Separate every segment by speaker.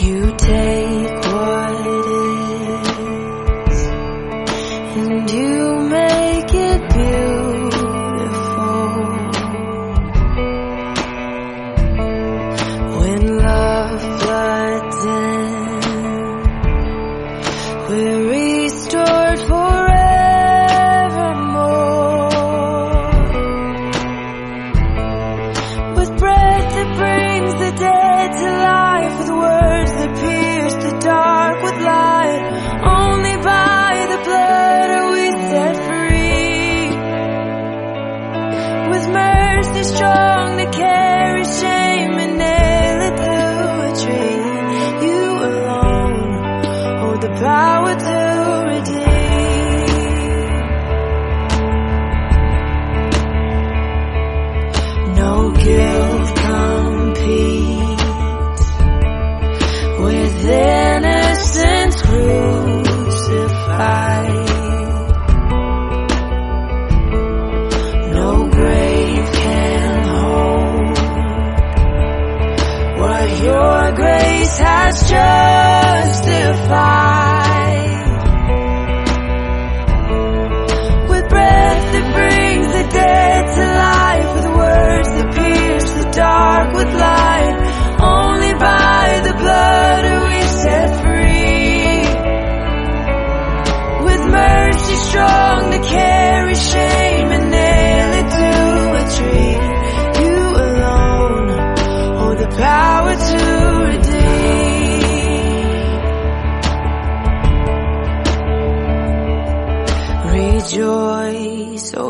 Speaker 1: You take grace has justified.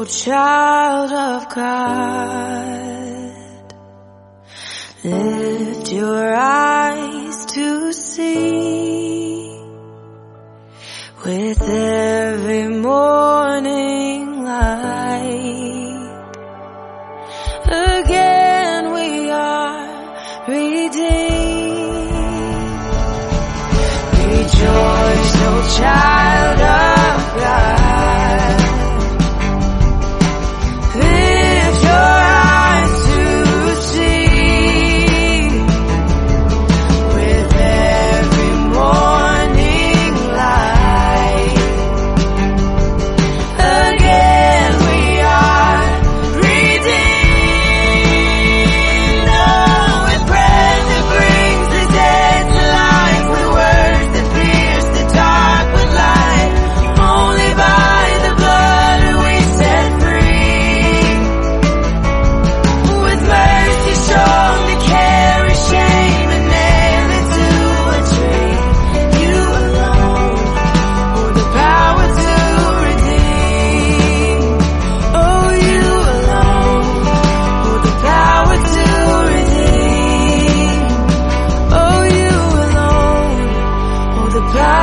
Speaker 1: Child of God, lift your eyes to see with every morning light. Again we are redeemed. Rejoice, O child.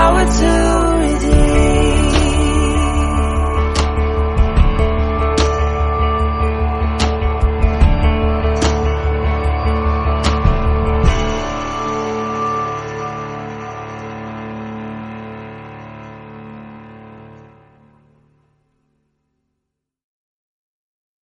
Speaker 1: power to